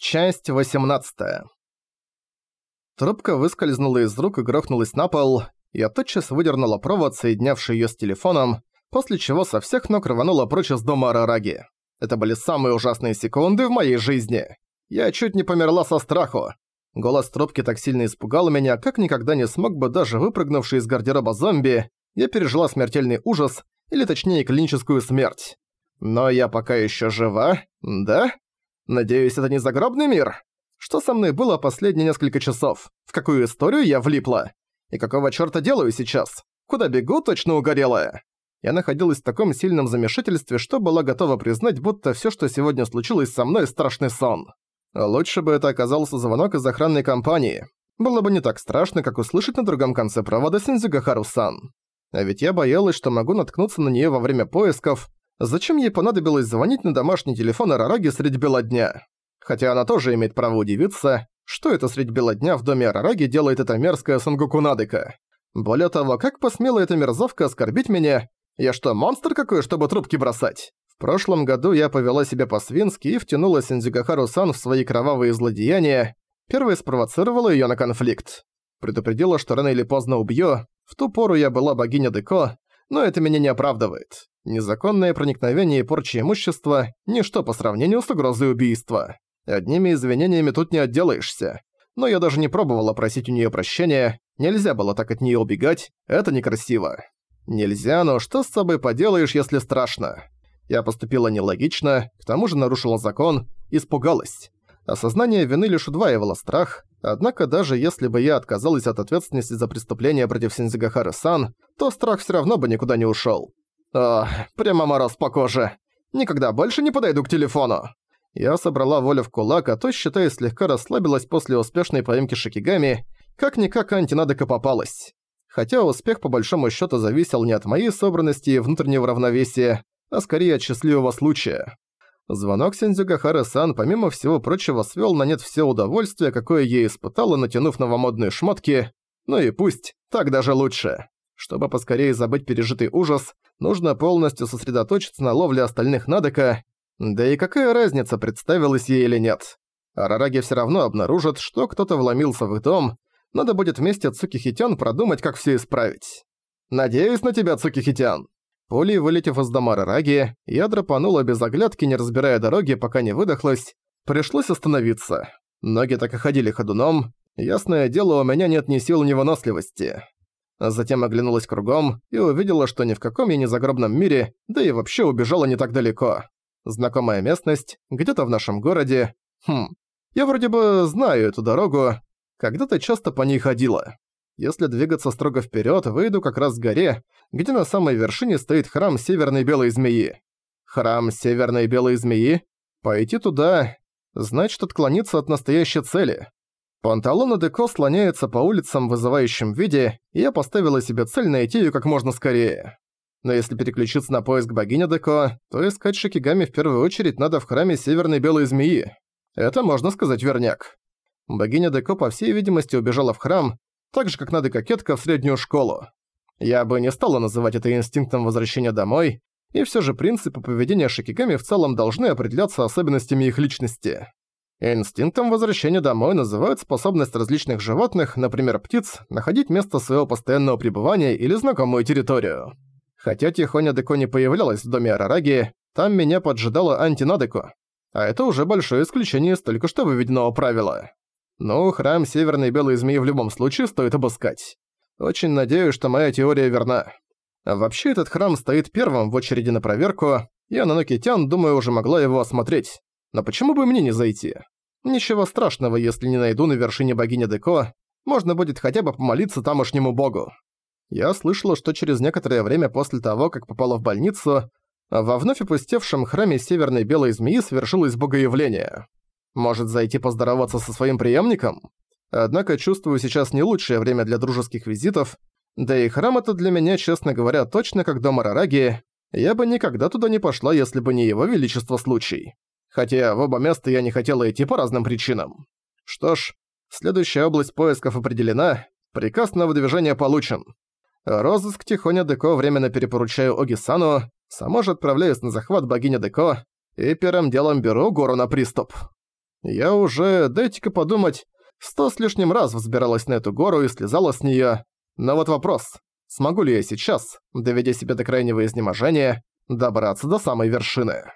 Часть 18. Трубка выскользнула из рук и грохнулась на пол. Я тотчас выдернула провод, соединявший её с телефоном, после чего со всех ног рванула прочь из дома Арараги. Это были самые ужасные секунды в моей жизни. Я чуть не померла со страху. Голос трубки так сильно испугал меня, как никогда не смог бы даже выпрыгнувший из гардероба зомби. Я пережила смертельный ужас, или точнее клиническую смерть. Но я пока ещё жива, да? Надеюсь, это не загробный мир? Что со мной было последние несколько часов? В какую историю я влипла? И какого чёрта делаю сейчас? Куда бегу, точно угорелая? Я находилась в таком сильном замешательстве, что была готова признать, будто всё, что сегодня случилось со мной, страшный сон. Лучше бы это оказался звонок из охранной компании. Было бы не так страшно, как услышать на другом конце провода Синдзюгахару-сан. А ведь я боялась, что могу наткнуться на неё во время поисков, Зачем ей понадобилось звонить на домашний телефон Арараги средь бела дня? Хотя она тоже имеет право удивиться, что это средь бела дня в доме Арараги делает эта мерзкая Сангоку Надека. Более того, как посмела эта мерзавка оскорбить меня? Я что, монстр какой, чтобы трубки бросать? В прошлом году я повела себя по-свински и втянула Синдзюгахару-сан в свои кровавые злодеяния. Первое спровоцировала её на конфликт. Предупредила, что рано или поздно убью. В ту пору я была богиня Деко, но это меня не оправдывает. Незаконное проникновение и порча имущества – ничто по сравнению с угрозой убийства. Одними извинениями тут не отделаешься. Но я даже не пробовала просить у нее прощения, нельзя было так от нее убегать, это некрасиво. Нельзя, но что с собой поделаешь, если страшно? Я поступила нелогично, к тому же нарушила закон, испугалась. Осознание вины лишь удваивало страх, однако даже если бы я отказалась от ответственности за преступление против Синзигахары-сан, то страх все равно бы никуда не ушел. О, прямо мороз по коже. Никогда больше не подойду к телефону. Я собрала волю в кулак, а то, считая, слегка расслабилась после успешной поимки Шикигами, как-никак антинадека попалась. Хотя успех по большому счету зависел не от моей собранности и внутреннего равновесия, а скорее от счастливого случая. Звонок Сензюгахары-сан, помимо всего прочего, свел на нет все удовольствие, какое я испытала, натянув новомодные шмотки. Ну и пусть, так даже лучше. Чтобы поскорее забыть пережитый ужас, нужно полностью сосредоточиться на ловле остальных Надека, да и какая разница, представилась ей или нет. Арараги все равно обнаружат, что кто-то вломился в их дом, надо будет вместе Цукихитян продумать, как все исправить. «Надеюсь на тебя, Цукихитян!» Пулей вылетев из дома Арараги, я драпанула без оглядки, не разбирая дороги, пока не выдохлась. Пришлось остановиться. Ноги так и ходили ходуном. Ясное дело, у меня нет ни сил, ни выносливости. Затем оглянулась кругом и увидела, что ни в каком я не загробном мире, да и вообще убежала не так далеко. Знакомая местность, где-то в нашем городе. Хм, я вроде бы знаю эту дорогу, когда-то часто по ней ходила. Если двигаться строго вперед, выйду как раз к горе, где на самой вершине стоит храм Северной Белой Змеи. Храм Северной Белой Змеи? Пойти туда значит отклониться от настоящей цели. Панталоны Деко слоняются по улицам в вызывающем виде, и я поставила себе цель найти её как можно скорее. Но если переключиться на поиск богини Деко, то искать Шикигами в первую очередь надо в храме Северной Белой Змеи. Это можно сказать верняк. Богиня Деко, по всей видимости, убежала в храм, так же, как надо кокетка в среднюю школу. Я бы не стала называть это инстинктом возвращения домой, и всё же принципы поведения Шикигами в целом должны определяться особенностями их личности. Инстинктом возвращения домой называют способность различных животных, например птиц, находить место своего постоянного пребывания или знакомую территорию. Хотя Тихоня Деко не появлялась в доме Арараги, там меня поджидала антинадеко. А это уже большое исключение из только что выведенного правила. Ну, храм Северной Белой Змеи в любом случае стоит обыскать. Очень надеюсь, что моя теория верна. Вообще этот храм стоит первым в очереди на проверку, и Ананокитян, думаю, уже могла его осмотреть. Но почему бы мне не зайти? Ничего страшного, если не найду на вершине богини Деко, можно будет хотя бы помолиться тамошнему богу. Я слышала, что через некоторое время после того, как попала в больницу, во вновь опустевшем храме Северной Белой Змеи свершилось богоявление. Может зайти поздороваться со своим преемником? Однако чувствую сейчас не лучшее время для дружеских визитов, да и храм это для меня, честно говоря, точно как дом Арараги. Я бы никогда туда не пошла, если бы не его величество случай хотя в оба места я не хотела идти по разным причинам. Что ж, следующая область поисков определена, приказ на выдвижение получен. Розыск Тихоня Деко временно перепоручаю Огисану, сама же отправляюсь на захват богини Деко и первым делом беру гору на приступ. Я уже, дайте-ка подумать, сто с лишним раз взбиралась на эту гору и слезала с неё. Но вот вопрос, смогу ли я сейчас, доведя себя до крайнего изнеможения, добраться до самой вершины?